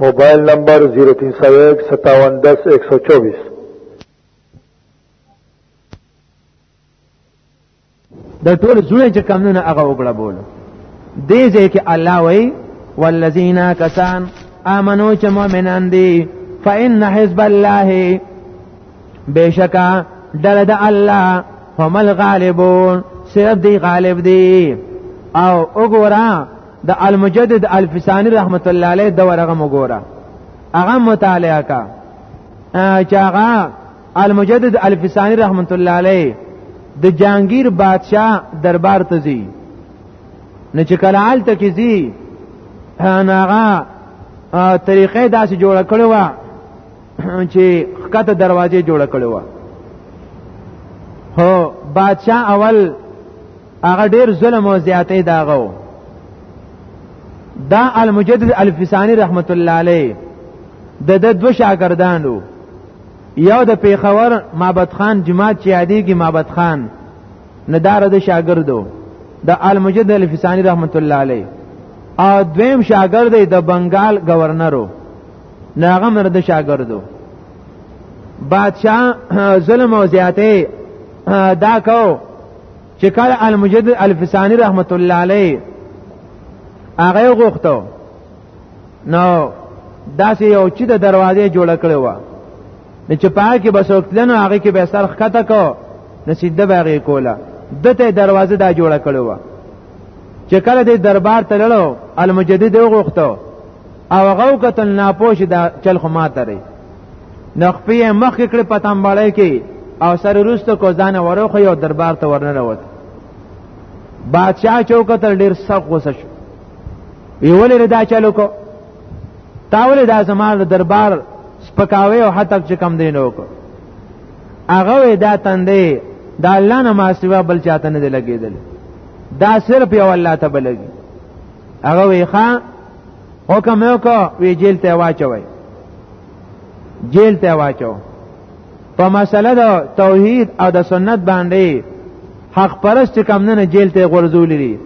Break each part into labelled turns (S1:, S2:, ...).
S1: موبایل نمبر 03015710124
S2: د ټول زونه چې کمونه هغه وګړه بول دې ځکه الله وای والذین کسان امنو چې مؤمنان دي فإن حزب الله بشکا دل د الله هم الغالبون صرف دی غالب دی او وګورئ د المجدد الفسانی رحمت الله علیه د ورغه مګوره هغه مطالعه کا چې هغه المجدد الفسانی رحمت الله علیه د جهانگیر بادشاه دربار ته ځي نه چې کله حالت کې ځي هغه طریقې داسې جوړ کړو وا چې خکته دروازې جوړ کړو وا هو بادشاه اول هغه ډیر ظلم او زیاتې داغو دا المجدد الفسانی رحمت الله علیه د د دو شاګردانو یو د پیښور معبد خان جماعت چې یادېږي معبد خان ندار د شاګردو د المجد الفسانی رحمت الله علیه او دویم شاګرد د بنگال گورنرو ناغه مرد شاګردو بادشاہ ظلم او زیاته دا کو چې کله المجدد الفسانی رحمت الله علیه هغه غوښتو نو داسې یو چې د دروازې جوړ کړو و نو چې پای کې بس وکتلنو هغه کې به سر خطه کو نو سیده باغې کوله دته دروازه دا جوړ کړو و چې کله د دربار ته لړو المجدد وغوښتو او غوکتل ناپوش دا چل خو ماته نو خپې مخ کړ په تنبړې کې او سر روسته کو ځان وروخه یو دربار ته ورننه وت بادشاہ چوکتل ډیر سخت غوسه شو ویولې دا چلو کو تاول دا زمال دربار سپکاوي او حتی چې کم دین وکړو هغه دا تندې دا الله نه ما سوا بل چاته نه لګیدل دا صرف یو الله ته بلګي هغه وی ښا حکم یو کو وی جیل ته واچوي جیل ته واچو په مسله د توحید او د سنت باندې حق پرست کم نه جیل ته غرزولې دي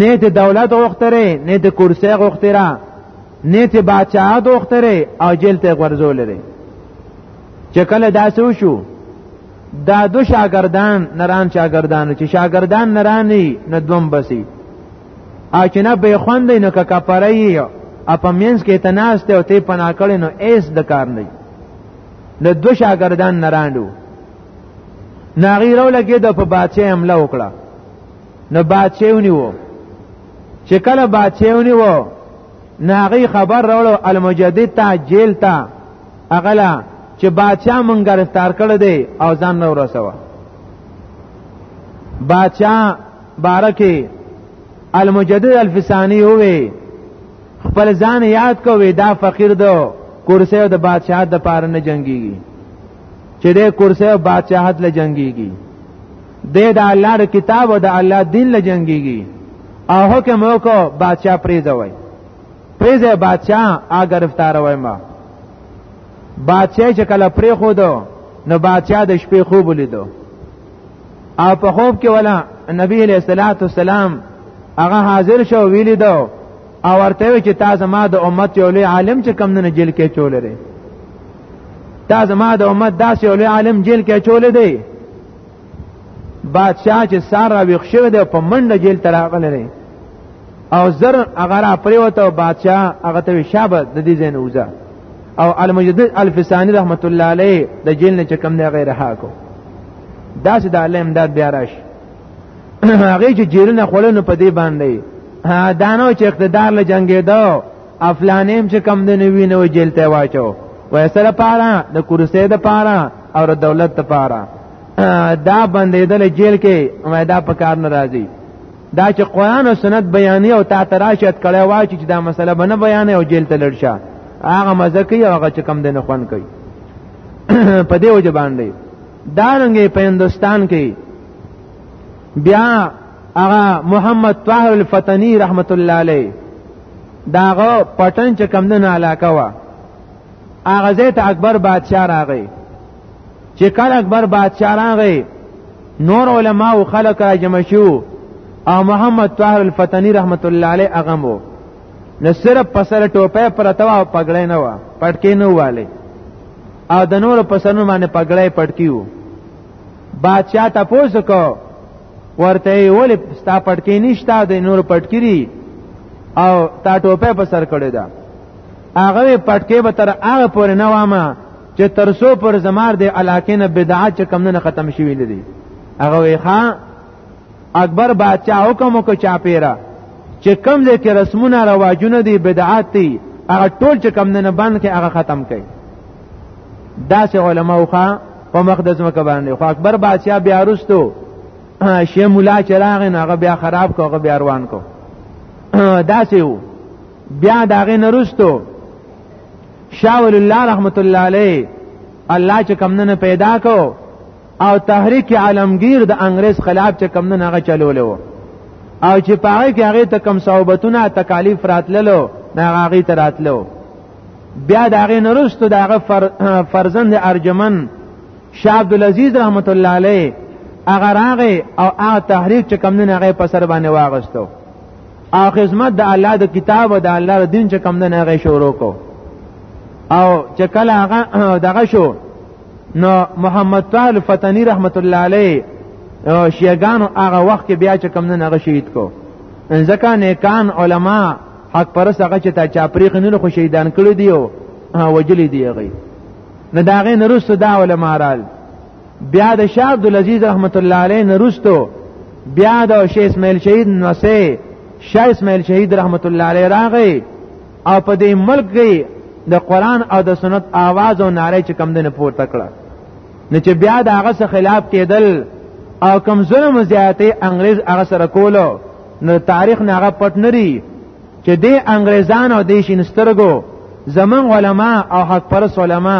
S2: نه ته دولت غوښتره نه ته کرسي غوښتره نه ته بادشاہت غوښتره او جیل ته غرزولې دي چې کله داسې وشو دا دو شاگردان نران شاگردان چې شاگردان نران نه دوم بسی او چې نه به خوند نه که کفاره یې اپ مینس کې تناست او ته پنا کړي نو ایس د کار نه د دو شاګردان نراندو ناغي رو لګي د په بادشاہ حمله وکړه نو بادشاہ ونیو چې کله بادشاہ ونیو ناغي خبر راوړو المجدد ته جیل ته اغلا چې بادشاہ مونږ گرفتار کړ دی او ځان نو رسوه بادشاہ بارکه المجدد الفسانی وې خپل ځان یاد کوي دا فقیر دو کرسی او د بادشاہت د پاره نه جنگيږي چې د کرسی او بادشاہت له جنگيږي د د الله د کتاب او د الله دین له جنگيږي او حکم وکړو بادشاہ پریزوي پریزه بادشاہ آ گرفتار وای ما بادشاہ چې کله پری خو دو نو بادشاہ د شپې خوب لیدو او په خوب کې ولا نبی علیہ الصلوۃ والسلام هغه حاضر شو ویلی دو او ورته وی چې تا زما د امت یو لوی عالم چې کم نه جیل کې چول لري تا زما د امت داسې یو لوی عالم جیل کې چول دی بادشاہ چې سار را ویښ شوی دی په منډه جیل ته راغلی او زر هغه را پریوته او بادشاہ هغه ته شابه د دې ځای نه وځه او المجدد الفسانی رحمت الله علیه د جیل نه چې کم دی غیره هاکو داسې د الله امداد بیا راشي هغه چې جیرونه خړنو په دې باندې دانو چې اقتدار له جنگیدو افلانیم چې کم دنه وینو جیل ته واچو وای سره پاره د کرسي د پاره او د دولت د پاره دا بندیدل جیل کې وای دا په کار ناراضي دا چې قران او سنت بیانې او تا تراشت کړي وای چې دا مسله بنه بیانې او جیل ته لړ شه هغه مزه کوي هغه چې کم دنه خون کوي په دې وجه باندې دارنګه په هندستان کې بیا هغه محمد طاهر الفتنی رحمت الله علیه داغه پټن چې کم نه علاقه وا هغه زیت اکبر بادشاہ راغی چې کله اکبر بادشاہ راغی نور علما او خلک را جمع شو او محمد طاهر الفتنی رحمت الله علیه هغه مو نو صرف پسره ټوپه پرتوا او پګړې نه و پټکې نه واله او د نور په سنو باندې پګړای پټکیو بادشاہ تاسو کو ورته ولې ستا پټکی نشتا د نور پټکری او تا ټوپه په سر کړی دا هغه پټکی به تر هغه پورې نه وامه چې ترسو پر زمار د علاقې نه بدعت کم نه ختم شوی لري هغه وی ښا اکبر بادشاہ حکم وکړ چا پیرا چې کم دې کې رسمونه رواجونه دي بدعات دي هغه ټول چې کم نه بند کې هغه ختم کړي دا سه علماء خو په مقدس مکه باندې خو اکبر بادشاہ بیا رستو شی مولا چراغ نه هغه بیا خراب کو هغه بیا روان کو دا سه وو بیا داغه نرستو شاول الله رحمت الله علیه الله چې کم نه پیدا کو او تحریک عالمگیر د انګريز خلاف چې کم نه هغه چلولو او چې پاره کې هغه ته کم صحبتونه تکالیف راتللو نه هغه ته راتلو بیا د هغه نرستو د هغه فر فرزند ارجمن شاه عبد العزيز رحمت الله علیه هغه راغی او هغه تحریک چې کم نه هغه په سر باندې واغستو او خدمت د الله د کتاب او د الله د دین چې کم نه هغه شروع کو او چې کله هغه دغه شو نو محمد طاهر الفتنی رحمت الله علیه شیعاګانو هغه وخت کې بیا چې کم نه هغه شهید کو ځکه نیکان علما حق پرس هغه چې تا چا پریخ نه خو شهیدان کړی دی او وجلی دی هغه نه دا غي نرست دا علما رال بیا د شاه عبد العزيز رحمت الله علیه نرستو بیا د شیخ اسماعیل شهید نو سه شیخ اسماعیل شهید رحمت الله علیه راغی او په دې ملک کې د قران او د سنت आवाज او ناره چې کم دنه پورته کړه نه چې بیا د هغه سره خلاف کېدل او کم ظلم زیاتې انګريز هغه سره کولو نو تاریخ نه هغه پټ نری چې د انګريزان او د شینسترګو زمون علما او حق پرس علما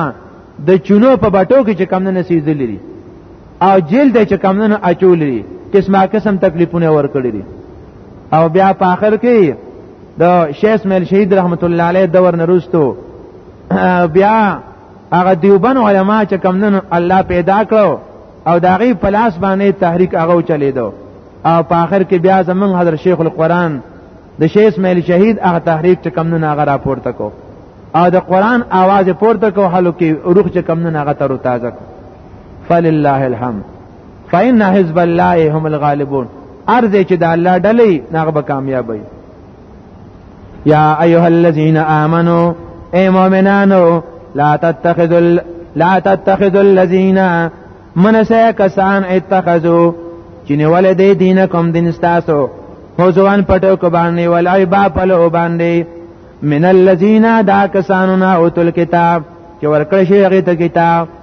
S2: د چونو په بټو کې چې کم نه نسیدل لري او جیل د چې کمونه اچولې قسمه قسم تکلیفونه ورکړي دي او بیا په اخر کې د شیخ مل شهید رحمت الله علیه دور نرستو بیا هغه دیوبن علما چې کمونه الله پیدا کړو او داغي پلاس باندې تحریک هغه چلیدو او په اخر کې بیا زمون حضرت شیخ القرآن د شیخ مل شهید هغه تحریک چې کمونه هغه راپورته کو او د قرآن आवाज پورته کو حلو کې روح چې کمونه هغه تر تازه کو فلله الحمد فإن حزب الله هم الغالبون ارزه چې د الله ډلې نغه به کامیاب وي یا ایها الذین آمنو اے مؤمنانو لا تتخذوا لا تتخذوا الذين من سه کسان اتخذوا چې نیول دی دین کوم دین تاسو حضوان پټو کو باندې ولای با پلو باندې من الذين دا کسانو نه اوتل کتاب چې ورکړ شي هغه ته کتاب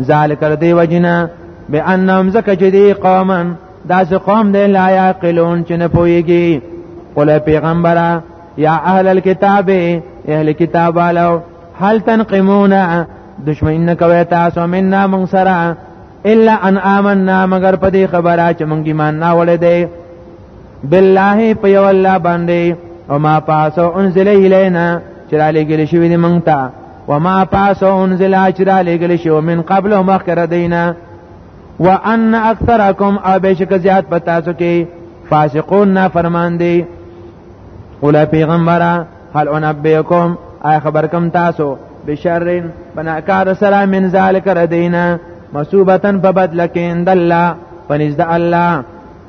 S2: ذالک دی وجنا بانهم زکه چې دی قوما داس قوم دی لا یعقلون چې نه پويږي قل پیغمبره یا اهل الكتاب اهل کتاب والو هل تنقمون دشمن نه کوي تاسو منا من سره الا ان آمنا مگر په دې خبره چې مونږ ایمان نه وړې دی بالله په یو الله باندې او ما پاسو انزل الینا چې را لګل شوی دی مونږ ته وما پاس انزل اجرا لګل شو من قبل مخکره دینا وان اکثرکم او بشک زیات پتا سو کې فاسقون نا فرمان دی اول پیغمبره هل انبئکم ای خبر کم تاسو بشر بناکار سلام من ذالک ردینا مصوبتن په بدل کې اند الله پنځ د الله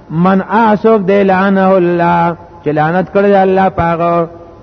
S2: من اعصب دی لعنه الله چې لعنت کړی الله پاغه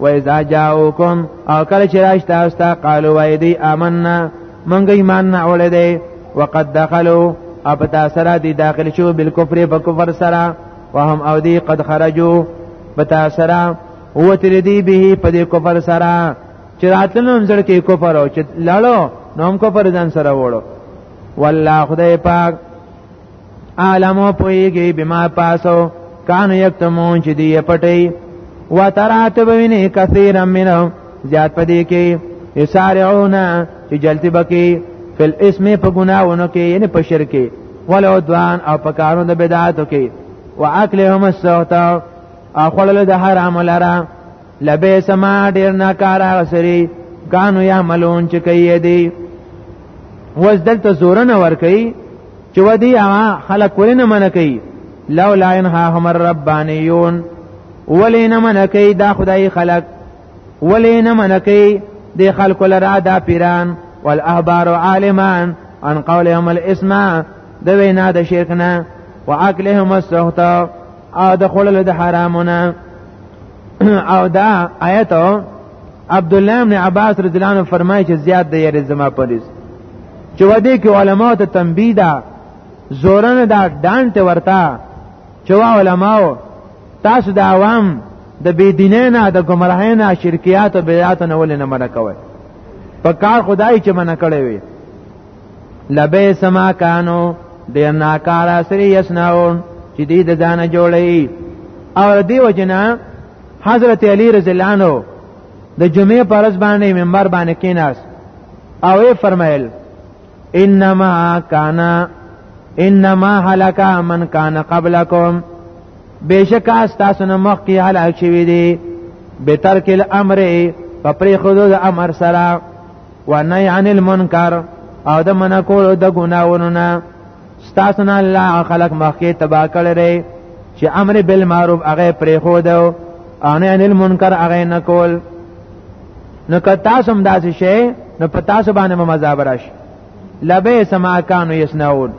S2: و اذا جاءوکم او کله چې راش تاسو ته قالو وای دی آمنا مونږ ایمان نه اورې دی وقد دخلوا اپ تاسو را دي داخل شو بالکفر په کفر سره وهم او دی قد خرجوا پتا سره او تر دی به په دې کفر سره چې راتلنو زړه کې کفر او چې لاړو نو هم کفر ځان سره وړو والله خدای پاک عالمو پویږي بما پاسو کان یکتمون چې دی پټي و ترات بوینه کثیر منه زیات پدې کې یسارعون چې جلتی بکی فل اسم په ګناونو کې یعنی په شرک ولو دوان او په کارو د بدعاتو کې واکلهم السوت او خلل د حرام لرا لبه سما ډیر ناکارا سری کانو یا ملون چې کوي دی وز دلته زورن ور کوي چې ودی هغه خلک ولې نه منع کوي لولا ينهاهم الربانيون ولې نه منع کوي دا خدای خلک ولې نه منع کوي د خلکو لرا دا پیران والاحبار عالمان ان قولهم الاسم د وینا د شرک نه واکلهم السحت او د خلل د حرامونه او دا آیت عبد الله ابن عباس رضی الله عنه فرمایي چې زیات د یری زما پولیس چې ودی کې علما ته تنبیه ده زورن دا ډانټ ورتا چې وا علماو تاسو د عوام د بيدینه نه د گمراهی نه شرکیات او بدعات نه ولې نه منع کوي په کار خدای چې منع کړی وي لبه سما کانو د ناکار سری یسناون چې دې د ځان جوړي او دې وجنه حضرت علی رضی الله عنه د جمعې پرز باندې منبر باندې کیناس او یې فرمایل انما کانا انما هلك من کان قبلکم بشک تاسو نه مخکې هلاک شوی دی به ترک الامر په پری خودو د امر سره و نه عن المنکر او د منکول د ګناونو نه ستاسو نه الله خلق مخکې تبا کړی چې امر بالمعروف هغه پرې خو دو ان ان المنکر هغه نه کول نو که تاسو هم داسې شئ نو په تاسو باندې مذاب راشي لبه سما کانو یسناون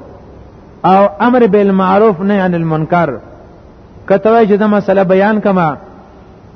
S2: او امر بالمعروف نه عن المنکر کته وای چې دا مسله بیان کما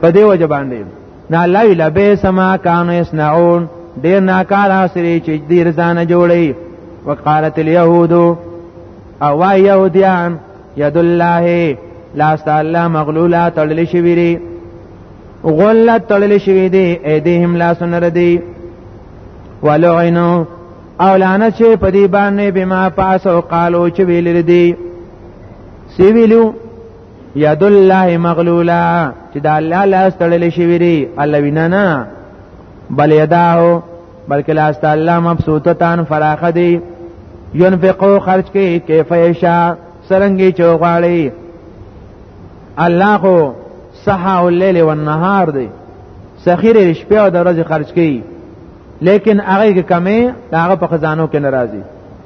S2: په دې وجه باندې نه الله الا به سما کانو یصنعون ډیر ناکار اسری چې ډیر ځان جوړي وقالت اليهود او يهوديان يد الله لا استعلا مغلولا تړل شوی دی غلت تړل شوی دی ايديهم لا سنر دی ولعنو او لعنت شي په دې باندې بما پاس او قالو چې ویل دي سی ویلو ید الله مغلولا چې دا الله لاس تړلې شي ویری الله وینا نه بل یداو بلکې لاس الله مبسوطتان فراخه دی ينفقو خرج کوي کیف یشا سرنګي چوغاړي الله خو صحا الليل والنهار دی سخیر شپه او د ورځې خرج کوي لیکن هغه کې کمی هغه په خزانو کې ناراضي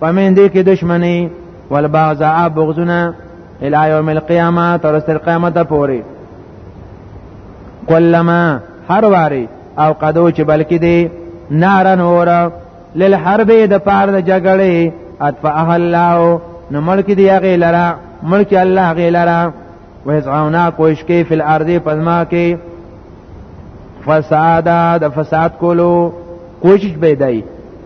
S2: پمن دې کې دشمنی والبغضاء بغضنا الى يوم القيامه تر سر قیامت پورې کلمہ هر واری او قدو چې بلکې دی نارن اورا للحرب د پار د جګړې اتفعه الله نو ملک دی هغه لرا ملک الله هغه لرا ويزعونا کوش کې فل ارض پزما کې فساد د فساد کولو کوشش به دی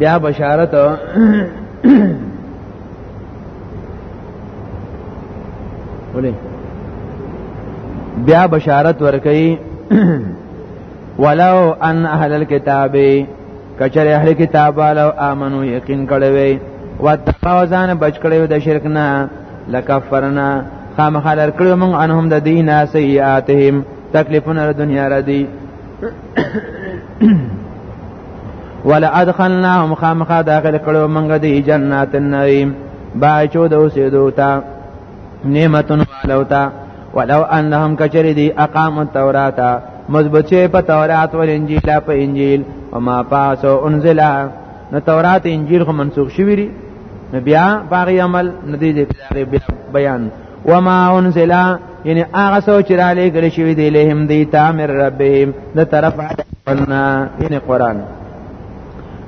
S2: بیا بشارت ولې بیا بشارت ورکړي ولو ان اهل الكتاب کچر اهل کتاب لو امنو یقین کړي وي وتقوا ځان بچ کړي د شرک نه لکفرنا خامخا لر کړو مونږ انهم د دینه سیئاتهم تکلیفونه د دنیا را دي ولا ادخلناهم خامخا داخل کړو منګه دی جنات النعیم باچو د اوسېدو تا نعمتون والو تا ولو انهم کچری دی اقام التورات مضبوط شي په تورات او انجیل په انجیل او ما پاسو انزل نو تورات انجیل خو منسوخ شوی دی بیا باغی عمل ندی دی بیان وما انزل یعنی هغه سو چې را لېږل شوی دی لهم دی تامر ربهم د طرف عدنا یعنی قران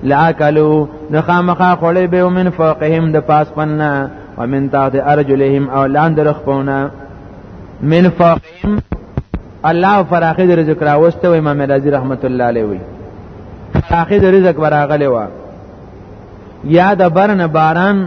S2: لاکلو نخامخا خړې به من فوقهم د پاس پنا ومن تحت ارجلهم او لاند رخپونه من فوقهم الله فراخي د رزق راوسته و امام رازي رحمت الله علیه وی فراخي د رزق براغله و یا د برن باران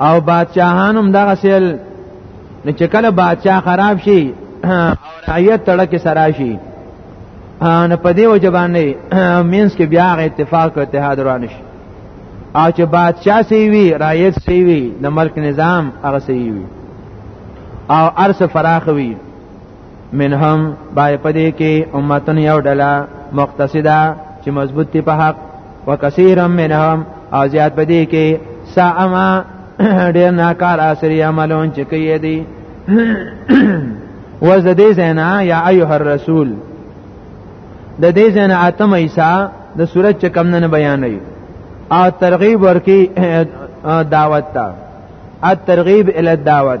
S2: او بادشاہان هم دغه سیل نو چې کله بادشاہ خراب شي او رعیت تړکه سرا شي نو په دې وجه باندې مینس کې بیا اتفاق او اتحاد روان شي او چې بادشاہ سی وی رعیت سی وی د ملک نظام هغه سی وی او ارس فراخ وی منهم بای پدې کې امتن یو ډله مقتصده چې مضبوط دي په حق وکثیرا منهم او زیات پدې کې ساما ډیر ناکار اثرې عملون چې کوي دي وز د دې زینا یا ایه الرسول د دې زینا اتم ایسا د صورت چې کم نه بیانوي او ترغیب ورکی دعوت ته الترغیب الی الدعوت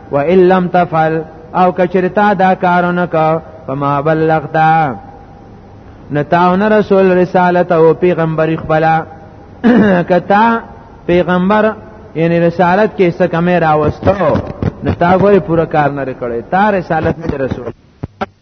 S2: و ان لم تفعل او کچرتا دا کارونه کا فما بلغتا نتاون رسول رسالت او پیغمبر خپل کتا پیغمبر یعنی رسالت کې څه کمه راوستو نو تا غوړي پوره کار نه کړی تا رسالت نه رسول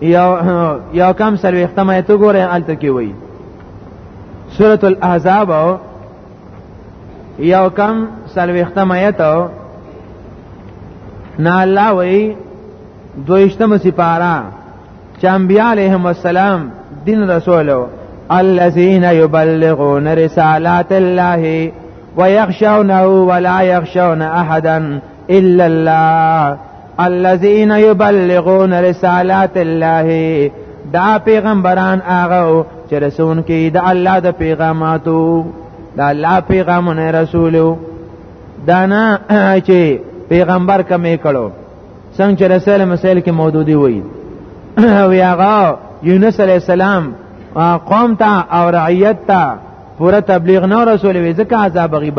S2: یو یو کم سره ختمه ته ګوره الته کې وای سوره الاحزاب یو کم سره ختمه ته نه الله وای دویشتمه سپارا چې انبیاء علیهم السلام دین رسولو الذين يبلغون رسالات الله ويخشونه ولا يخشون احدا الا الله الذين يبلغون رسالات الله دا پیغمبران هغه چې رسون کې د الله د پیغاماتو د الله پیغامونه رسولو دانا چې پیغمبر کمې کړو څنګه چې رسول مسائل کې موجودي وي وی هغه یونس علی السلام قوم ته او رعیت ته پوره تبلیغ نه رسول وي ځکه عذاب غیب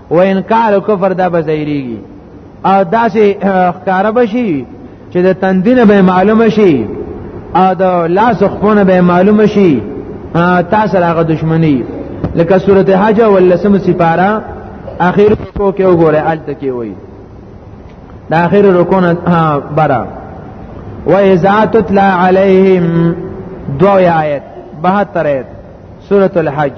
S2: و انکار او کفر دا بزایریږي او داسې ښکار بشي چې د تندینه به معلومه شي او د لاس خپونه به معلومه شي تاسو راغه دشمنی لکه سورته حج ولسم سپاره اخیر کو کې وګوره الت کې وای د اخیر رکو نه برا و اذا تتلى عليهم دو آیت 72 آیت سورۃ الحج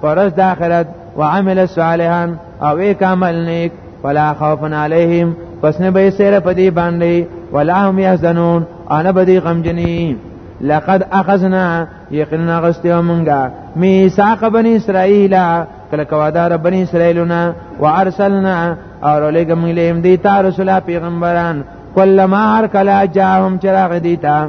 S2: پرز د آخرت وعمل صالحا او ایک عمل نیک فلا خوف علیهم پس نه به سره په دې باندې ولا هم يحزنون انا بدی غمجنی لقد اخذنا یقینا غستیو مونږه میثاق بنی اسرائیل کله کوادار بنی اسرائیلنا وارسلنا اور لګم لیم دی تا رسول پیغمبران کلم هر کلا جاهم چراغ دیتا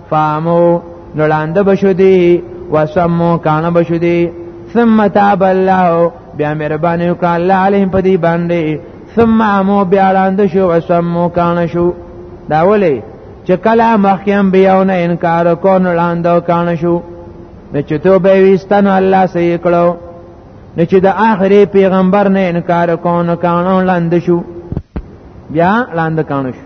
S2: فامو نو لاند بشو دی وسمو کان بشو دی ثم تاب الله بیا مهرباني وکړه الله عليهم په دې باندې ثم امو بیا لاند شو وسمو کان شو دا ولې چې کله مخکیم بیاونه انکار کو نو لاند کان شو نو چې تو به وستن الله سې کړو نو چې د آخري پیغمبر نه انکار کو نو کانو لاند شو بیا لاند کانو شو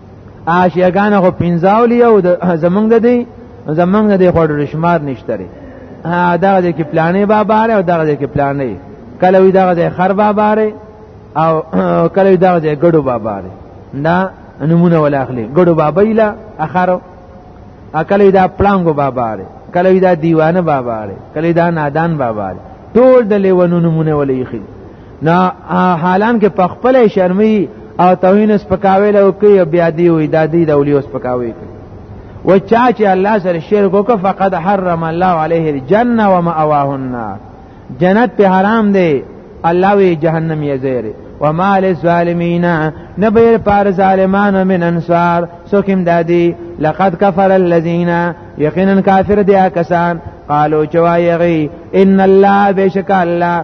S2: عاشقان خو پنځاو لیو زمونږ د دی زمونږ د دی خو ډېر شمار نشته لري دا د کې پلانې بابا لري او دا د کې پلانې کله وی دا د خر بابا لري او کله وی دا د ګډو بابا لري دا نمونه ولا اخلي ګډو بابا یلا اخرو کله وی دا پلانګو بابا لري کله وی دا دیوانه بابا لري کله دا نادان بابا لري ټول د لیونو نمونه ولې خي نا حالان کې په خپل شرمي او توهین اس پکاوي له کوي بیا دی وي دادی د اولیو اس پکاوي کوي و چا چې الله سره شرک وکړ فقد حرم الله عليه الجنه ومأواه النار جنت په حرام دی الله وی جهنم یې زیره وما للظالمین نبیر پار ظالمانو من انصار سوکم دادی لقد کفر الذین یقینا کافر دیا کسان قالو چوایغی ان الله بشک الله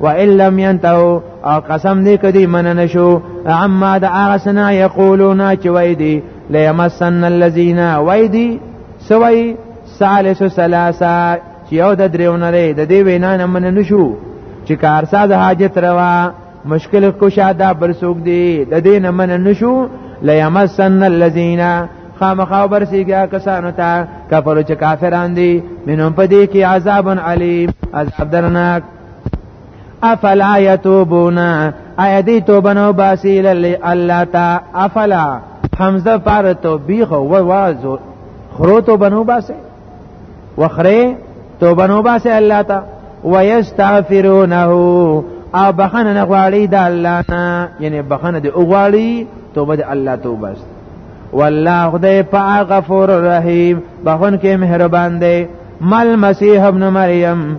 S2: وان لم ينتهوا او قسم دې کدي من نشو عما د هغه سنا یقولون چې وای دي ليمسن الذين وای دي سوي ثالث ثلاثه چې یو د دریونه لري د دې وینا نه من نشو چې کارساز حاجت روا مشکل کوشا دا بل سوق دي د دې نه من نشو ليمسن الذين خامخاو برسیږي کسانو ته کفر چې کافران دي منهم پدې کې عذاب علیم عذاب درناک افلا یتوبون ایا دی توبه نو باسی للی الله تا افلا حمزه پر توبې خو وازو خرو توبه نو باسی وخره توبه نو باسی الله تا ويستغفرونه او بخنه نه غواړي د الله نه یعنی بخنه دی او غواړي توبه د الله توبه است والله خدای پاک غفور رحیم بخون کې مهربان دی مل مسیح ابن مریم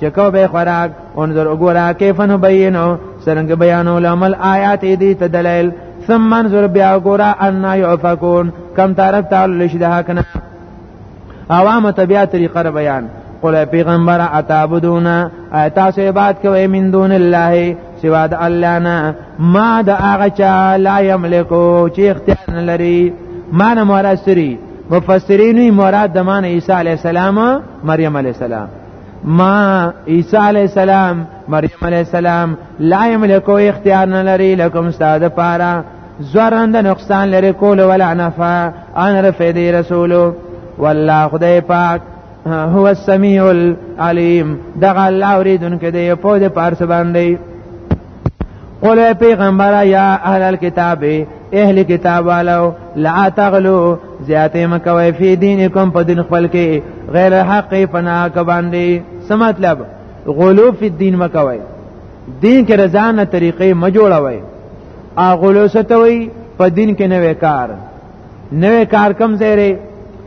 S2: چې کو به خوراک انظر وګورا کیف نو بینو څنګه بیانو لامل آیات دې ته دلایل ثم انظر بیا وګورا ان یعفکون کم طرف تعالی لشي د حق نه عوام طبيعه طریقه بیان قل پیغمبر اتعبدون تاسو عبادت کوئ من دون الله سوا د الله نه ما د هغه چا لا یملکو چې اختیار نه لري ما نه مراد سری مفسرین مراد د مان عیسی علی السلام مریم علی السلام ما عیسی علی السلام مریم علی السلام لا یملکو اختیار نه لري لکم استاد پارا زرند نقصان لري کول ولا نفع ان رفع دی رسولو والله خدای پاک هو السمیع العلیم دغه الله اوریدونکو دی په دې پارس باندې قول پیغمبر یا اهل الكتاب اهل کتاب والو لا تغلو زیاتې مکوي فی دینکم په دین خپل کې غیر حق پنا ک باندې څه مطلب غلو فی دین مکوي دین کې رضا نه طریقې م جوړوي ا غلو ستوي په دین کې نوې کار نوې کار کم زیره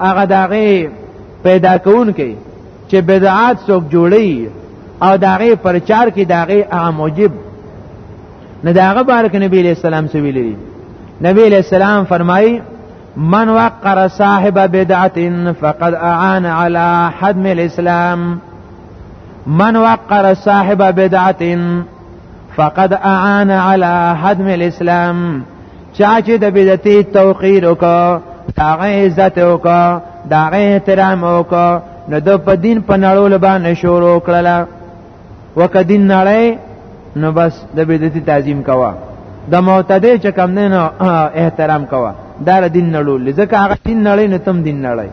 S2: هغه داغه پیدا کون کې چې بدعات څوک جوړي او داغه پرچار کې داغه هغه موجب نه داغه بارک نبی علیہ السلام سوي لري نبی علیہ السلام فرمایي من وقر صاحب بدعه فقد اعان على حدم الاسلام من وقر صاحب بدعه فقد اعان على حدم الاسلام چا چې د بدعتي توقیر وکړه داغه عزت وکړه داغه احترام وکړه نو د په دین په نړول باندې شروع کړله وکه دین نړۍ نو بس د بدعتي تعظیم کوا د معتدی چې کم نه نو احترام کوا دا دین نړول ځکه هغه دین نړۍ نو تم دین نړۍ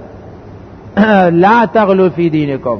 S2: لا تغلو فی دینکم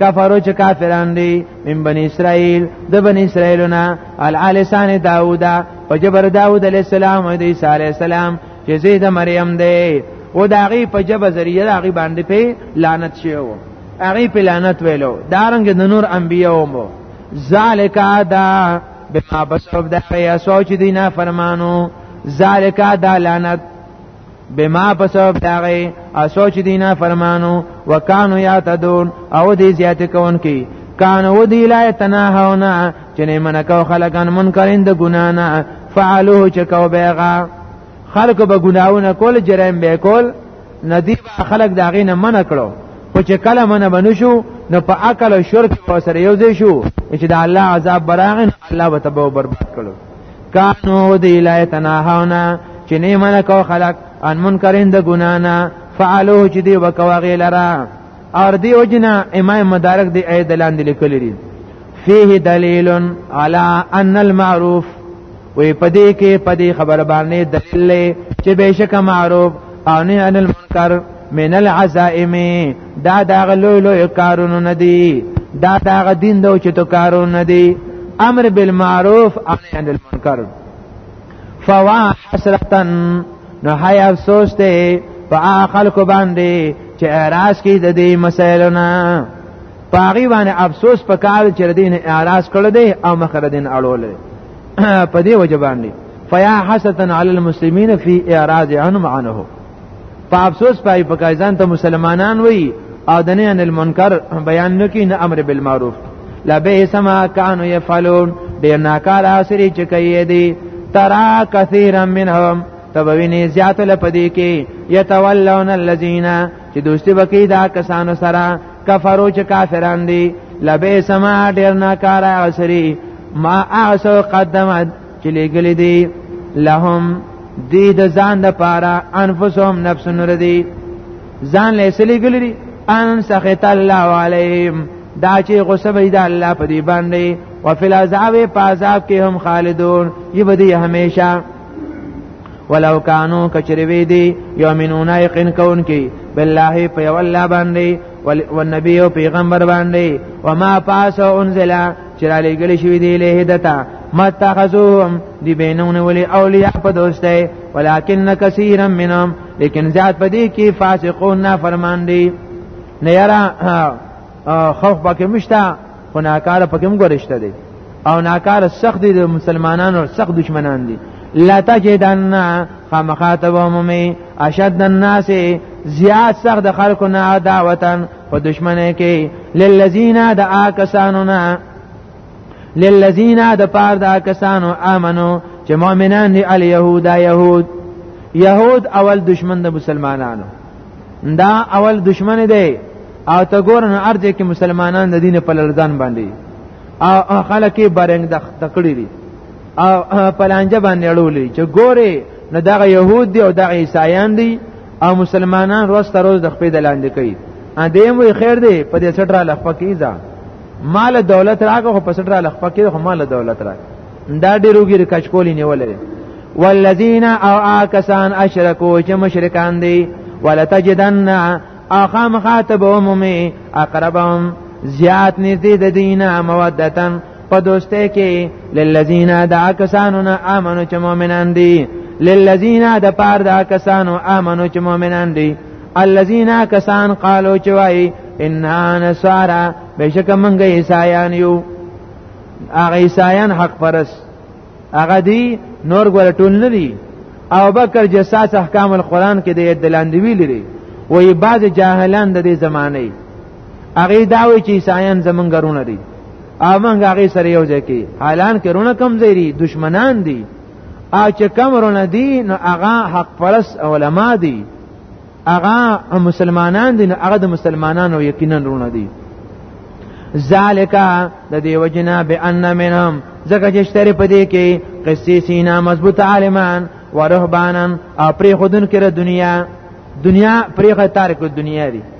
S2: کفرو چې کافران دي من بني اسرائيل د بني اسرائيلونه على لسان داوود په جبر داوود عليه السلام او د عيسى عليه السلام چې زيد مريم دی او دا غي په جبه ذریعہ دا غي باندې په لعنت شیو هغه په لعنت ویلو دارنګ د نور انبیو مو ذالک دا بما بسبب د پیاسو چې دینه فرمانو ذالک دا لعنت بما په سبب داغه اسوچ دینا فرمانو وکانو یاتدون او دې زیات کون کی کانو دی لا تناهونا چې نه منکو خلقان منکرین د ګنا نه فعلوه چکو بیغا خلق به ګناونه کول جرم به کول ندی خلق داغه نه من کړو خو چې کله من بنشو نو په عقل او شرک په سره یو ځای شو چې د الله عذاب براغن الله به تبو برباد کړو کانو دی لای تناهونا چې نه منه کو خلق ان منکرین د ګنا نه فعلوه چې دی وکوا غیلرا اور دی وجنا امام مدارک دی اې دلان دی لیکلی دی فيه دلیل علی ان المعروف وی پدې کې پدې خبر باندې دلیل چې بهشکه معروف او نه ان المنکر من العزائم دا دا غلو لو کارونو ندی دا دا غ دین دو چې تو کارونو ندی امر بالمعروف او نهی عن المنکر فوا حسرتن نو هاي افسوس ته په خلکو باندې چې اعتراض کوي د دې مسایلو نه پاغي باندې افسوس پکار چې دین اعتراض کړل دی او مخره دین اړول دی په دې وجه باندې فیا حسرتن علی المسلمین فی اعراض عنهم عنه په افسوس پای په کایزان ته مسلمانان وي او د نه انل منکر بیان نه کوي نه امر بالمعروف لا به سما کانوا يفعلون ډیر ناکار اسری چې کوي دي ترا کثیر منهم تبوینه زیات لپدې کې یتولون الذین چې دوستي وکي دا کسانو سره کفرو چې کافران دي لبه سما ډیر ناکار اسری ما اعسو قدمت چې لګلې دي لهم دی د ځان د پاره انفسهم نفس نور دی ځان له سلی ګلری ان سخط الله علیهم دا چې غصه وي د الله په دی باندې او فل عذاب په عذاب کې هم خالدون یبدی همیشه ولو کانو کچروی دی یومنون یقین کون کی بالله په یو الله باندې والنبی او پیغمبر باندې وما پاس انزل چې را لېږل شوی دی له دتا ما تخذوهم دی بینون ولی اولیاء په دوستۍ ولکن کثیرا منهم لیکن زیات پدې کې فاسقون نافرمان دي نه یرا خوف پکې مشته خو ناکاره پکې هم ګورشته دي او ناکاره سخت دي د مسلمانانو سخت دشمنان دي لا تجدن خامخاتبهم اشد الناس زیاد سخت خلکو نه دعوتن په دشمنه کې للذین د آکسانو نه للذین د پار د آکسانو امنو چې مؤمنان دي الیهود یهود یهود اول دشمن د مسلمانانو دا اول دشمن دی او ته ګورن ارجه کې مسلمانان د دین په لړزان باندې او خلک یې برنګ د تکړی دي او پلانجه باندې اړولې چې ګوري نو دغه يهود دي او دغه عیسایان دي او مسلمانان روز تر روز د خپې د لاندې کوي ا دې مو خیر دی په دې سټ را لخوا کیږه مال دولت راغه خو په سټ را لخوا کې خو مال دولت را دا ډیروګیر کچکولې نیولې والذین او آکسان اشرکو چې مشرکان دي ولتجدن اخام خاطبهم اقربهم زیات نږدې د دینه مودتن په دوسته کې للذین دا کسانو نه امنو چې مؤمنان دي للذین د پار دا کسانو امنو چې مؤمنان دي الذین کسان قالو چې وای ان نصارا بشک منګ عیسایان یو هغه عیسایان حق پرس هغه دی نور ګور ټول نه دي او بکر جساس احکام القرآن کې د دلاندوی لري وې بعض جاهلان د دې زمانه هغه دا وی چې عیسایان زمونږ غرونه دي امنګ هغه سره یو ځای کی حالان کرونه کم زیری دشمنان دي ا چې کم رونه دي نو هغه حق پرس علما دي هغه مسلمانان دي نو هغه د مسلمانانو یقینا رونه دي ذالکا د دې وجنا بان منهم زکه چې شتره پدې کې قصې سینا مضبوط عالمان ورهبانن او پرې خودن کړه دنیا دنیا پرې خطر کو دنیا دی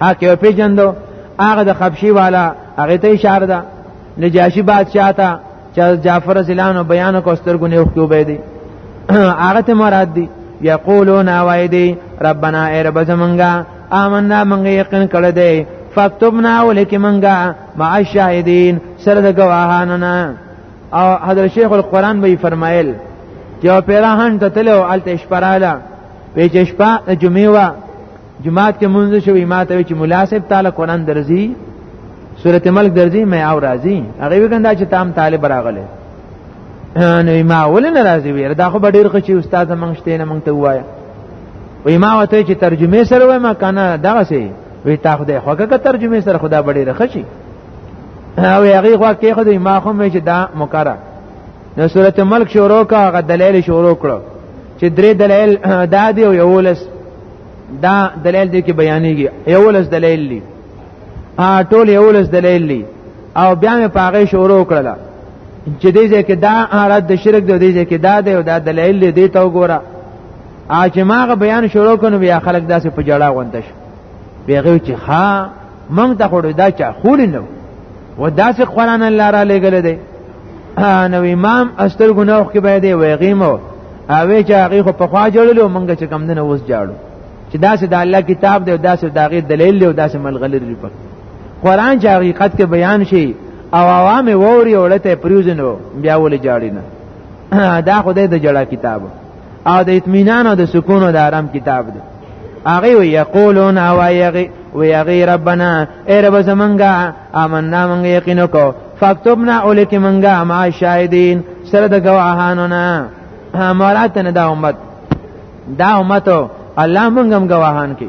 S2: ها کې په جندو هغه د خبشي والا هغه ته اشاره ده نجاشي بادشاہ ته چې جعفر زلانو بیان کو سترګونه وختو به دي هغه ته مراد دي یقولون اوایدی ربنا ای رب زمنګا آمنا منګ یقین کړه دی فاکتبنا ولک منګا مع الشاهدین سره د گواهانو نه او حضرت شیخ القرآن به فرمایل چې پیراهن ته تلو الته شپراله پیچ شپه جمعه جماعت کې مونږ شوې ما ته چې مولا صاحب تعالی قران درځي سورته ملک درځي مې او راځي هغه وګندا چې تام طالب راغله نو ما ول نه راځي ویره دا خو ډیر ښه چې استاد مونږ شته نه مونږ ته وایا وې ما وته چې ترجمه سره وای ما کنه دغه سي وی تا خدای خوګه که ترجمه سره خدا بډې رخصي او هغه خو کې خدای ما خو مې چې دا مکرا نو سورته ملک شروع کا غ دلیل شروع کړو چې درې دلیل دادی او یولس دا دلیل دی کې بیانېږي یولس دلیل دی ا ټول یولس دلیل دی او بیا مې پاغه شروع کړل چې دې ځکه دا حالت د شرک دی دې ځکه دا دی او دا دلیل دی دې ته وګوره ا چې ماغه بیان شروع کړو بیا خلک داسې په جړه غونډه شي بیغه چې ها مونږ ته خو دا چا خول نه و داسې قران الله را لګل دی نو امام استر ګناو کې به دی ویغیمو اوی چې هغه خو په خوا جوړلو مونږ چې کم نه وس جاړو چې داسې د الله کتاب دی او داسې د هغه دلیل دی او داسې ملغلر دی په قران چې حقیقت کې بیان شي او عوام ووري اورته پریوزنو بیا ولې جاړینه دا خدای د جړه کتابو او د اطمینان او د سکون او د آرام کتاب دی هغه وی یقولون او یغی و یغی ربنا ای رب زمنګا آمنا منګ یقین کو فاکتبنا اولک منګا ما شاهدین سره د گواهانو نه مراد نه دا امت دا امتو الله منګم گواهان کی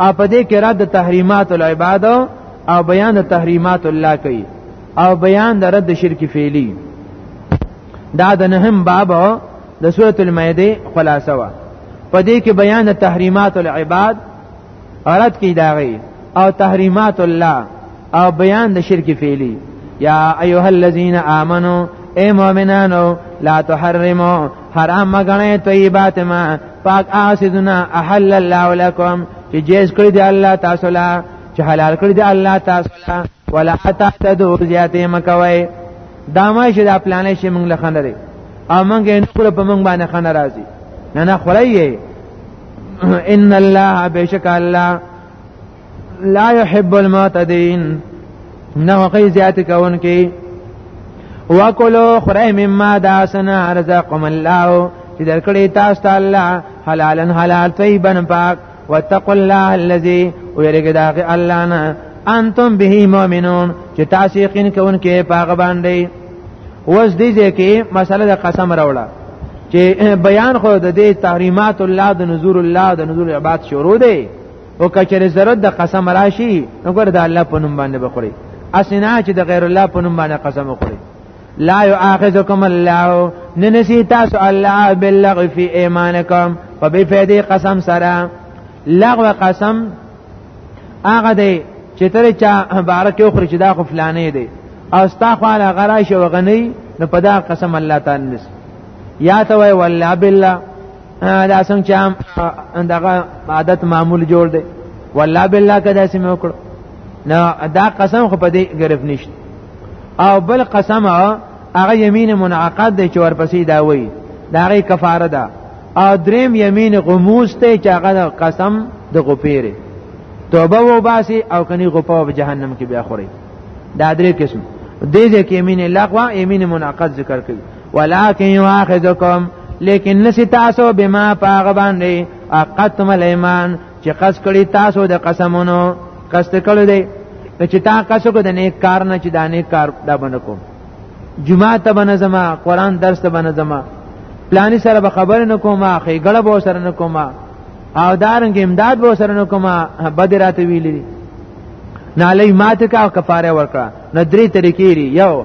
S2: او په دې کې رد تحریمات العباد او بیان د تحریمات الله کوي او بیان د رد شرک فعلی دا د نهم باب د سوره المائده خلاصه وا په دې کې بیان د تحریمات العباد رد کی داغي او تحریمات الله او بیان د شرک فعلی یا ایها الذین آمنو اے مومنانو لا تحرمو حرام مګنه طیبات ما پاک آسیدنا احل الله لكم چې جیز کړی دی الله تاسو لا چې حلال کړی دی الله تاسو لا ولا حتا تدو زیاتې مکوي دا ما شه د پلانې شه موږ له خنره او موږ یې نور په موږ باندې خنره راځي نه نه خړایې ان الله بشک الله لا يحب المعتدين نه هغه زیات کون کې وکلو خره مما داسنا رزقم الله چې درکړې تاسو ته الله حلالا حلال طيبا پاک واتقوا الله الذي ويرګه دا الله نه انتم به مؤمنون چې تاسو یقین کوونکې پاغه باندې وز دې ځکه مسله د قسم راوړه چې بیان خو د دې تحریمات الله د نزول الله د نزول عبادت شروع دی او کچره ضرورت د قسم راشي نو ګور د الله په نوم باندې بخوري اسنه چې د غیر الله په نوم باندې قسم وخوري لا يؤاخذكم الله ننسي تاسو الله باللغو في ايمانكم فبفيدي قسم سره لغو قسم هغه دی چې تر چا بارک یو خوري چې دا خو فلانه دی او ستا خو علا غرا شو غنی نو په دا قسم الله تعالی نس یا ته وای والله بالله دا څنګه چې عام دغه عادت معمول جوړ دی والله بالله کدا سم وکړو نو دا قسم خو په دې گرفت نشته او بل قسم هغه یمین منعقد دی چې ورپسې دا وایي دا غي کفاره ده او دریم یمین غموس ته چې هغه قسم د غپیره توبه و باسی او کنی غپا په جهنم کې بیا خوري دا درې قسم دې ځکه یمین لغوا یمین منعقد ذکر کړي ولکن یواخذکم لیکن نسی تاسو بما پاغه باندې اقتم الیمان چې قص کړی تاسو د قسمونو قص کړی دی چې تا قص کو د نیک کار نه چې د نیک کار دا بنکو جمعه ته بنظم قرآن درس ته بنظم پلانی سره به خبر نه کوم اخی ګړه به سره نه کوم او دارنګ امداد به سره نه کوم بدرات ویلی نه علی ماته کا کفاره ورکړه نه درې طریقې یو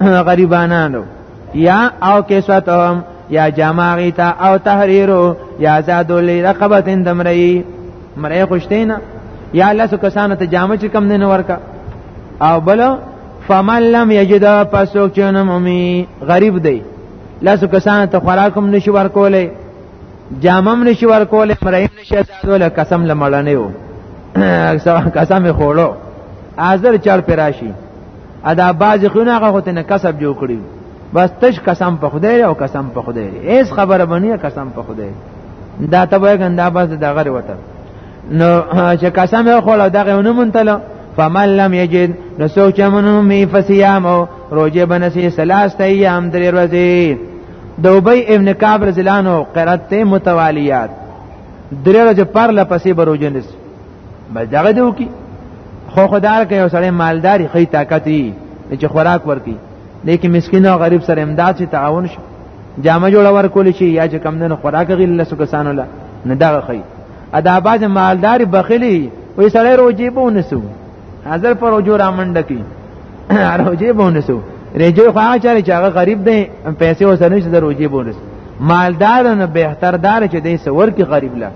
S2: غریبانانو یا او کسوتهم یا جماعی تا او تحریرو یا زادو لی رقبت اندمرئی مرئی خوشتینا یا لسو کسانو ته جامع چې کم دین ورکا او بلو فمن لم یجد پسوک چونه مومی غریب دی لاسو کسان ته خوراکم نشي ورکولې جامم نشي ورکولې مریم نشي ازادول قسم لمړنیو قسم خورو حاضر چړ پراشي ادا باز خونه هغه هوته نه کسب جوړ کړی بس تش قسم په خدای او قسم په خدای ایس خبره بنی قسم په خدای دا ته وای ګندا بس دا غره وته نو چې قسم یې خوړ دغه ونه مونتله فمن لم یجد نو څوک چې منو می فصيام او روزه بنسي ثلاثه ایام درې ورځې دوبی ابن کعب رضی الله عنه قرات متوالیات درې ورځې پر لپسې بروجنس بس دغه دی وکي خو خدار کوي او سړی مالداري خې طاقت وي چې خوراک ورکي لیکن مسکین او غریب سره امداد شي تعاون شي جامه جوړه ورکول شي یا چې کم نه خوراک غي لسو کسانو لا نه دغه خې ادا باز مالداري بخیلی وې سړی روجي به ونسو حاضر پر روجو را منډه کی روجي به ونسو رجو خو هغه چاري چې هغه غریب دی پیسې وسنه چې د روجي بونس مالدار نه بهتر دار چې دې سور کې غریب لا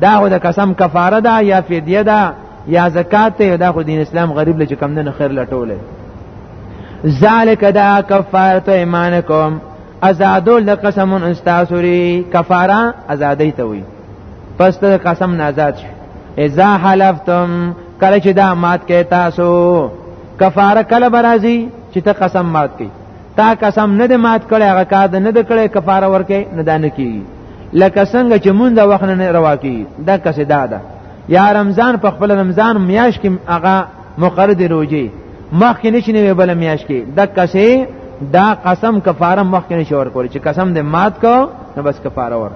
S2: دا خو د قسم کفاره ده یا فدیه ده یا زکات ته دا خو دین اسلام غریب لچ کم نه خیر لټوله ذالک دا کفاره ایمانکم ازادو لقسم استاسری کفاره ازادی ته وی پس ته قسم نه آزاد شو اذا حلفتم کله چې دا مات کې تاسو کفاره کله برازي چې ته قسم مات کې تا قسم نه د مات کړي هغه کار د نه د کړي کفاره ورکې نه دان کی لکه څنګه چې مونږ د وخت نه روا کی دا کسه دا ده یا رمضان په خپل رمضان میاش کې هغه مقرر دی روزي مخکې نشنه وی بل میاش کې دا کسه دا قسم کفاره مخکې نشي ورکول چې قسم دې مات کو نو بس کفاره ور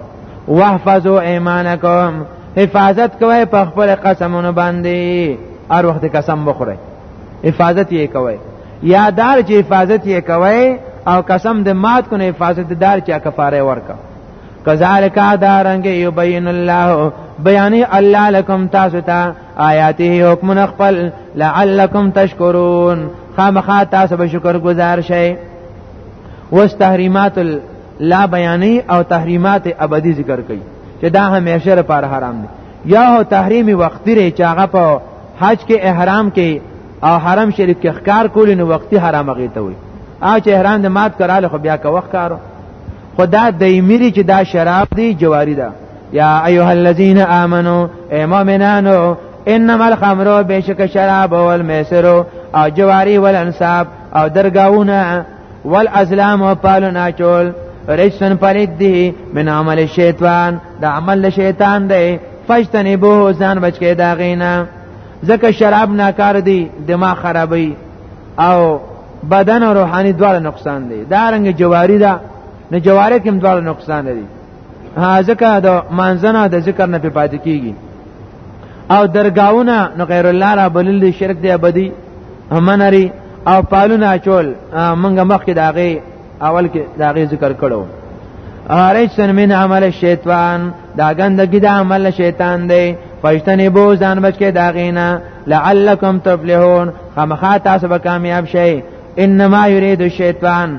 S2: واحفظوا ایمانکم حفاظت کوی په خپل قسمونو باندې هر وخت قسم بخوره حفاظت یې کوی یا دار چې حفاظت یې کوي او قسم د مات کو نه حفاظت دار چې کفاره ورکا کذالک دارنګ یبین الله بیان الله لكم تاسو ته آیاته حکم خپل لعلکم تشکرون خامخا تاسو به شکر گزار شئ وس تحریمات لا بیانی او تحریمات ابدی ذکر کړي چې دا همیشه لپاره حرام دي یا هو تحریم وقتی ری چې هغه په حج کې احرام کې او حرم شریف کې ښکار کول نو وقتی حرام غي ته وي او چې احرام د مات کړهاله خو بیا کا وخت کارو خدا دایمری چې دا شراب دی جواری ده یا ایها الذین آمنو ای مؤمنانو انما الخمر بشک شراب والمیسر او جواری والانصاب او درگاونه والازلام پالو ناچول رجسن پلید دی من عمل شیطان دا عمل شیطان دی فجتنی بوه زن بچکی دا غینا زکه شراب ناکار دی دماغ خرابی او بدن او روحانی دواړه نقصان دی دا رنګ جواری دا نه جواری کوم دواړه نقصان دی ها ځکه د مانځنه د ذکر نه پاتې کیږي او درگاونه نو غیر الله را بلل دي شرک دی ابدی منری او پالونه چول منګه مخ کې داغه اول کې داغه ذکر کړو ارچن من عمل شیطان دا ګندګی د عمل شیطان دی فاجتنی بو ځان بچ کې داغینا لعلکم تفلحون خامخا تاسو به کامیاب شئ انما یرید الشیطان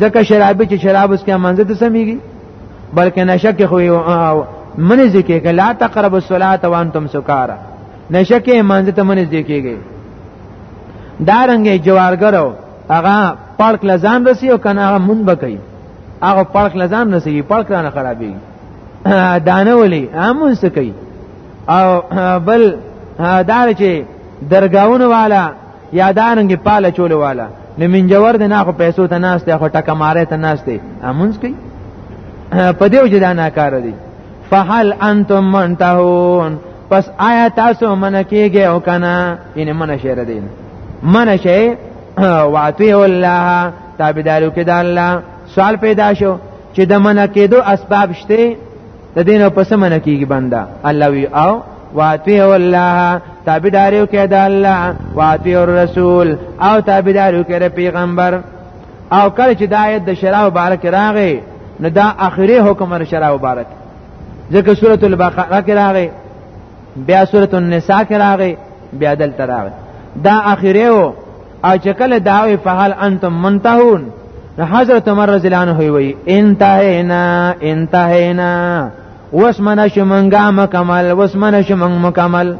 S2: ځکه شرابي چې شراب اس کې منځ ته سميږي بلکې نشه کې خو منځ کې کې لا تقرب الصلاه وانتم سکارا نشه کې منځ ته منځ کېږي دارنګې جوارګرو هغه پړک لزان رسی او کنه هغه مون بکې هغه پړک لزان رسی پړک نه خرابي دانه ولي امون سکی او بل دار چې درگاونه والا یادانګ پاله چول والا نو منجور د نه خو پیسو ته ناشته خو ټکه مارې ته ناشته امونس کی په دې وجه دا نه کار دی فهل انتم منتهون پس آیا تاسو من کېږي او کنه ان من شهر دین من شي واطیع الله تابعدارو کې د الله سوال پیدا شو چې د من کېدو اسباب شته د دین او پس منه کیږي بندا الله وی او واطیع الله تابعداریو کې د الله واطیع الرسول او تابعداریو کې د پیغمبر او کله چې د آیت د شرع مبارک راغی نو دا اخیری حکم د شرع مبارک ځکه سورۃ البقره کې راغی بیا سورۃ النساء کې راغی بیا دلته راغی دا اخیری او چې کله داوی په حال انتم منتهون نو حضرت عمر رضی الله عنه وی انتهینا انتهینا وسمن شمنګا مکمل وسمن شمنګ مکمل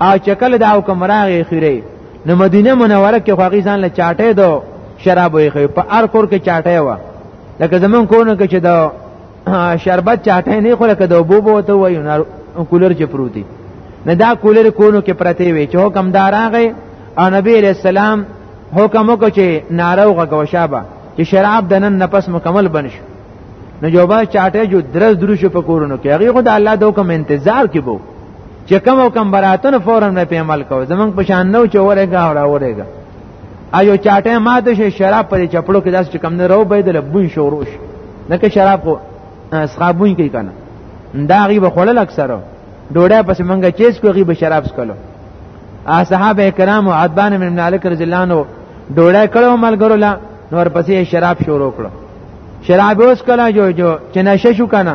S2: او چې کله دا حکم راغی خیره نو مدینه منوره کې خوږی ځان له چاټې دو شراب وي په ار کور کې چاټې و لکه زمون کونه کې چې دا شربت چاټه نه خو لکه د وبو بو ته وایو نه کولر چې پروتي نه دا کولر کونو کې پرته وي چې حکم دارانغه او نبی علیہ السلام حکم وکړ چې نارو غو شابه چې شراب د نن نفس مکمل بنش نو جوابه چاټه جو درز دروش په کورونو کې هغه خدای الله د حکم انتظار کې بو چې کوم حکم براتن فورن نه په عمل کو زمنګ پشان نو چې ورګه او را ورګه ایو چاټه ما د شي شراب پر چپړو کې داس چې کم نه راو بيدل بوی شوروش نه کې شراب کو اسخابوی کوي کنه دا غي به خړل اکثر ډوډۍ پس منګه چیز کو غي به شراب سکلو اصحاب کرام او عدبان بن مالک رضی الله عنه ډوډۍ کړو ملګرو لا نور پسې شراب شروع کړو شراب اوس کله جو جو چې نشه شو کنه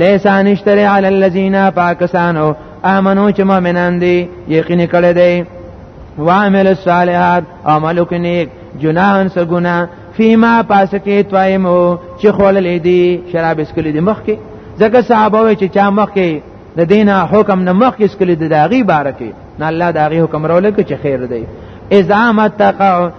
S2: لیسا نشتره علی الذین پاکستانو امنو چې مؤمنان دي یقین کړی دی وعمل الصالحات عملو کې نیک جناحن سه ګنا فيما پاس کې توایمو چې خوللې دي شراب اسکلې دي مخ کې ځکه صحابه وي چې چا مخ کې د دینه حکم نه مخ کې اسکلې دي داغي بارکه نه الله داغي حکم راولې چې خیر دی اذا متقوا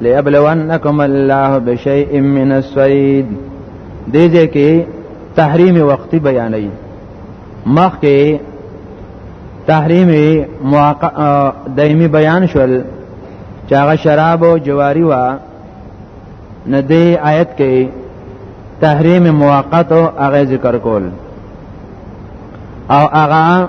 S2: ليبلونکم الله بشيء من الصيد دې دې کې تحریم وقتی بیانې مخ کې تحریم موقع دایمي بیان شول چې هغه شراب او جواری وا نه دې آیت کې تحریم موقت او هغه ذکر کول او هغه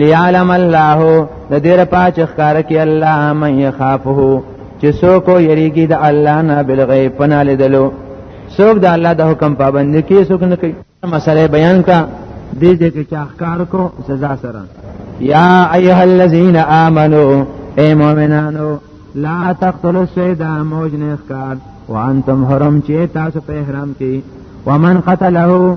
S2: ليعلم الله د دې لپاره چې ښکار کې الله من يخافه چې څوک یریږي د الله نه بل غیب پنا لیدلو څوک د الله د حکم پابند کې څوک نه کوي مسله بیان کا دې دې کې چې ښکار کو سزا سره یا ایها الذین آمنو اے مؤمنانو لا تقتلوا الصيد موج نه ښکار وانتم حرم چې تاسو په احرام کې ومن قتله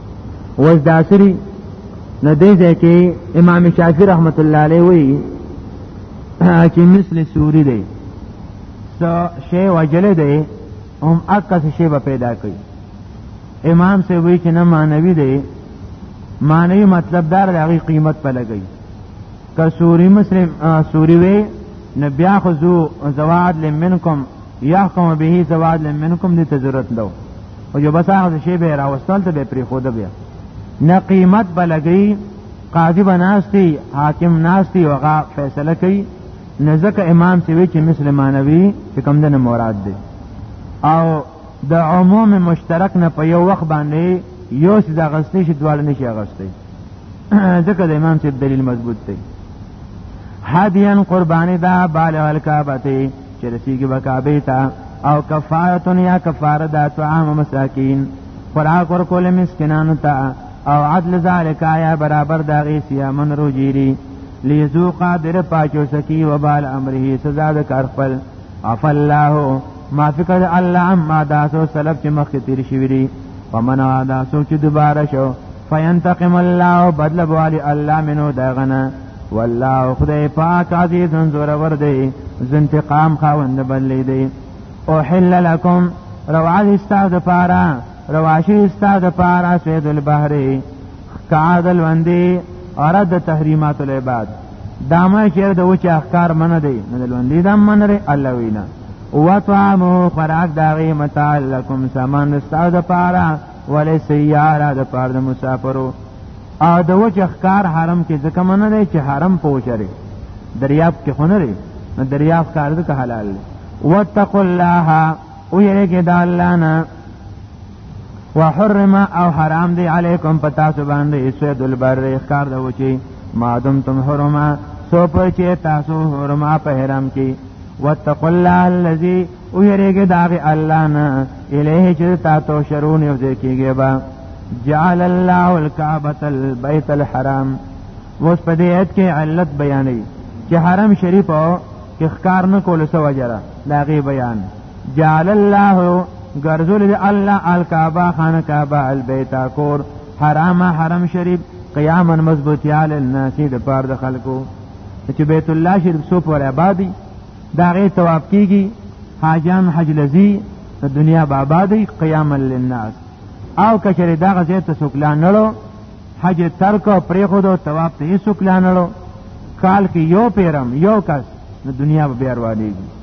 S2: وز داسری نو دې ځای کې امام شافعي رحمت الله علیه وی چې مثل سوري دی سو شی وجل دی هم اکس شی به پیدا کوي امام سے وی چې نه مانوي دی مانوي مطلب دار د هغه قیمت په لګي که سوري مسلم سوري وی نو بیا خو زو زواد لمنکم یحکم به زواد لمنکم دې ته ضرورت لو او جو بس هغه شی به راوستل ته به پری خود بیا نه قیمت بلګی قاضی بناستی حاکم ناستی وغا فیصله کوي نه ځکه امام چې وی چې مسلمانوي چې کوم دنه مراد دی او د عموم مشترک نه په یو وخت باندې یو څه د غستې شي دواړه نشي غستې ځکه د امام صاحب دلیل مضبوط دی هدیا قربانی دا بالغ الکعبه ته چې رسیږي به کعبه ته او کفاره یا کفاره دا طعام مساکین خوراک ورکول مسکینانو ته او عدل ذالک یا برابر دا غي سیامن روجیری لیذوقا در پاچو سکی وبال امره سزا د کار خپل عفا الله معافی کړی الله عما دا سو سلف چې مخکې تیر شوی دی ومن دا سو چې دوباره شو فینتقم الله بدل بوالی الله منو دغنه والله خدای پاک عزیز زور ور دی زنتقام خاوند بدلی دی او حل لکم رواز استاد پارا رواشی استاد پارا سید البحری کعاد الوندی ارد تحریمات العباد دا ما شعر د وچ اخکار منه دی نه د لوندې دا منه لري الله وینا وطعمه خوراک داغي متاع لكم سامان استاو د پاره ولې سیاره د پاره د مسافرو او د وچ اخکار حرم کې ځکه منه دی چې حرم پوچره دریاب کې خونه لري نو دریاب کار د حلال واتقوا الله او یې کې د الله نه وحرم او حرام دی علیکم پتا سو باندې سید البر اخکار دو چی ما دم تم حرما سو پر چی تاسو حرما په حرم کی واتقوا الله الذي ويرګه داغ الله نه الیه چې تاسو شرون یو ځکیږي با جعل الله الكعبه البيت الحرام وس په دې ایت کې علت بیانې چې حرم شریف او اخکار نه کول سو وجره داغه بیان جعل الله ګرځول دی الله الکعبه خانه کعبه البیت کور حرام حرم شریف قیاما مضبوطی علی الناس د پار د خلکو چې بیت الله شریف سو پر آبادی دا غي تواب کیږي حاجان حج لذی د دنیا آبادی قیاما للناس او کچری دا غزه ته سوکلان نړو حج ترک او پرې خو دو تواب ته سوکلان نړو کال کې یو پیرم یو کس د دنیا به بیروالېږي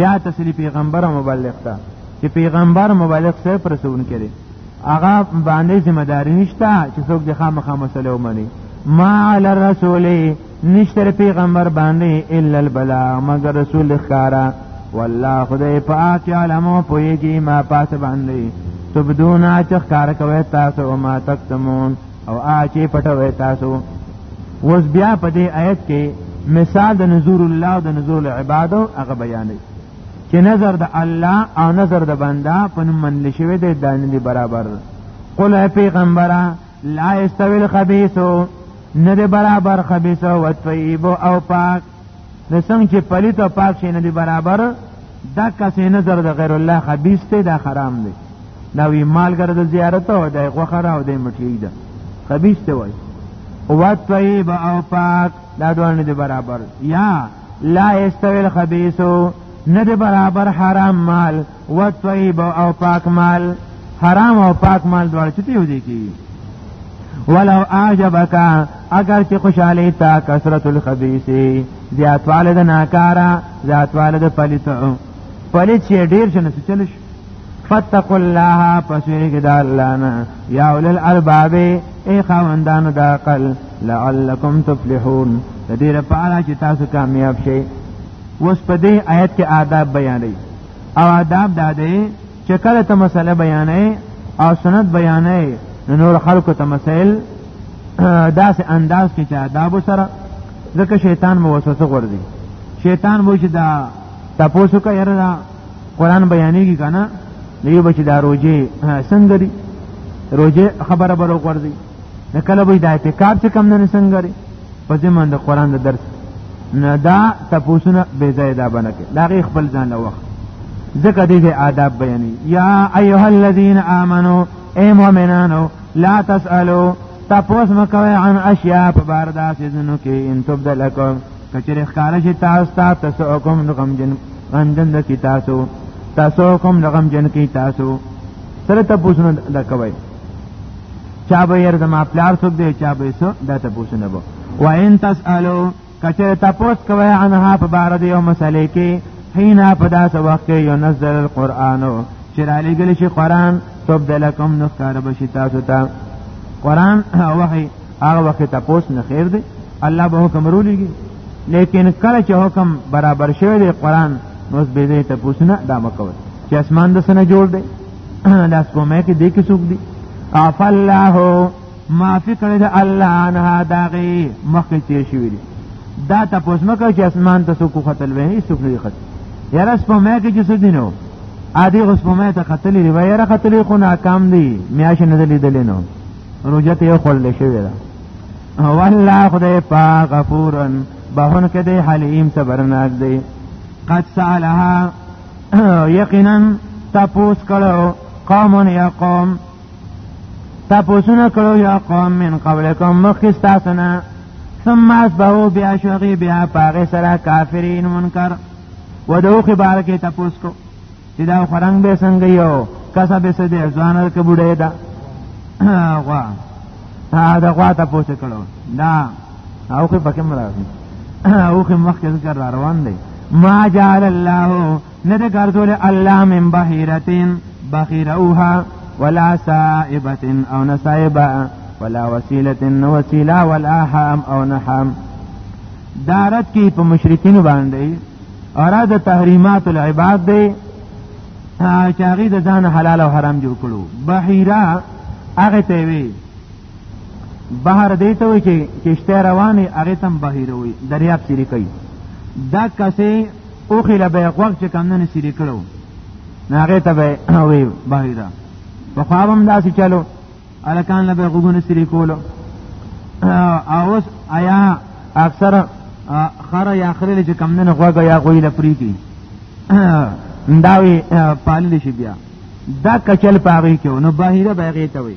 S2: بیا تسلی پیغمبر مبلغ ته چې پیغمبر مبلغ سره پرسون کړي هغه باندې ذمہ داری نشته چې څوک د خامخا مسله ومني ما علی الرسول نشتر پیغمبر باندې الا البلاغ مگر رسول خارا والله خدای پاک علمو پویږي ما پاس باندې تبدون اچخ کار کوي تاسو او ما تکتمون او هغه چې پټوي تاسو اوس بیا په دې آیت کې مثال د نزور الله او د نزور العبادو هغه بیانوي چې نظر د الله او نظر د بنده په نوم منل شوی دی دا نه دی برابر قل اے پیغمبره لا استوی الخبیث نه دی برابر خبیث او طیب او پاک نو څنګه چې پلیت او پاک شي نه دی برابر دا کسې نظر د غیر الله خبيث ته دا حرام دی دا وی مالګر د زیارت او د غوخه را او د مټی ده خبيث ته وای او طیب او پاک دا دوه نه دی برابر یا لا استویل خبيثو نه دی برابر حرام مال و طیب او پاک مال حرام او پاک مال دواړه چته یو دي کی ولو اعجبک اگر چې خوشاله تا کثرت الخبيث زیاتواله د ناکارا زیاتواله د پلیت پلیت چې ډیر شنه چلش فتقوا الله پسوی کې د الله نه یا اول الالباب ای خواندان د عقل لعلکم تفلحون د دې لپاره چې تاسو کامیاب شئ وس په دې آیت کې آداب بیانوي او آداب دا دی چې کله ته مسله بیانې او سنت بیانې نور خلکو ته مسائل داسې انداز کې چې آداب سره ځکه شیطان مو وسوسه غورځي شیطان مو چې دا تاسو کا یره دا قران بیانېږي کنه نو یو بچی دا روزي څنګه دی روزي خبره بلو غورځي نه کله به د اعتکاف چې کم نه څنګه لري په ځمن د قران د درس نه دا تپوسونه به ځای دا بنه کې دا غي خپل ځان له وخت ځکه دې آداب بیانې یا ایها الذین آمنو اے مؤمنانو لا تسالو تپوس مکوي عن اشیاء په بار دا سيزنو کې ان تبدلکم کچره ښکارا شي تاسو ته تاسو کوم غم جن غندن د کی تاسو تاسو کوم غم جن کی تاسو سره تاسو نه دا کوي چا به ير زما پلار څوک دی چا به څو دا ته پوښتنه وو و ان تسالو کچه تاسو کوي عنها په بار دی او مسلې کې حینا په داسې وخت کې یو نزل القرآن چې را لګل شي قرآن تبدلکم نخکار بشي تاسو ته قرآن وحي هغه وخت تاسو نه خیر دی الله به حکم رولیږي لیکن کله چې حکم برابر شوی دی قرآن نو به دې تاسو نه دا مکوئ چې اسمان د سنه جوړ دی لاس کومه کې دې کې څوک دي اف الله معافی کړی د الله عنها داغي مخکې تیر شوی دي دا تاسو مکه چې اسمان ته څوک قتل وهي څوک نه قتل یاره سپمه کې چې څه دینو ادي اوس په مې ته قتل دی وایره قتل خو ناکام دی میاش نه لیدل نو روجه ته خل شوی دا والله خدای پاک غفورن بهون کې دی حلیم صبرناک دی قد سالها یقینا تپوس کړو قوم یا قوم تپوسونه کړو یا قوم من قبلکم مخکستاسنا ثم اصبحوا بیا شغی بیا پاغه سره کافرین منکر و دو خبر کې تپوس کو چې دا خرنګ به څنګه یو کسه به سده ځوان کې بډای دا غوا دا غوا تپوس کړو دا او خو پکې مرادي او خو مخکې ذکر را روان دی ما جعل الله نه د ګرځول الله من بحیرتین بخیروها ولا سائبتن او نسائبا ولا وسیلتن وسیلا ولا حام او نحام دارت کی په مشرکین باندې اراده تحریمات العباد دی چاغی د ځان حلال او حرام جوړ کړو بحیرا هغه ته وی بهر دی ته وي چې کشته روانه هغه تم بهیر وي دریاب سری کوي دا کسه او خله به وخت چې کم نه سری کړو نه هغه ته به وي بهیرا په خوابم داسې چلو الکان له به غوګونه سری کولو اوس آیا اکثر خره یا خره چې کم نه غوګه یا غوی لپری کی داوی پالل شي بیا دا کچل پاغي کې نو بهیره بهغه ته وي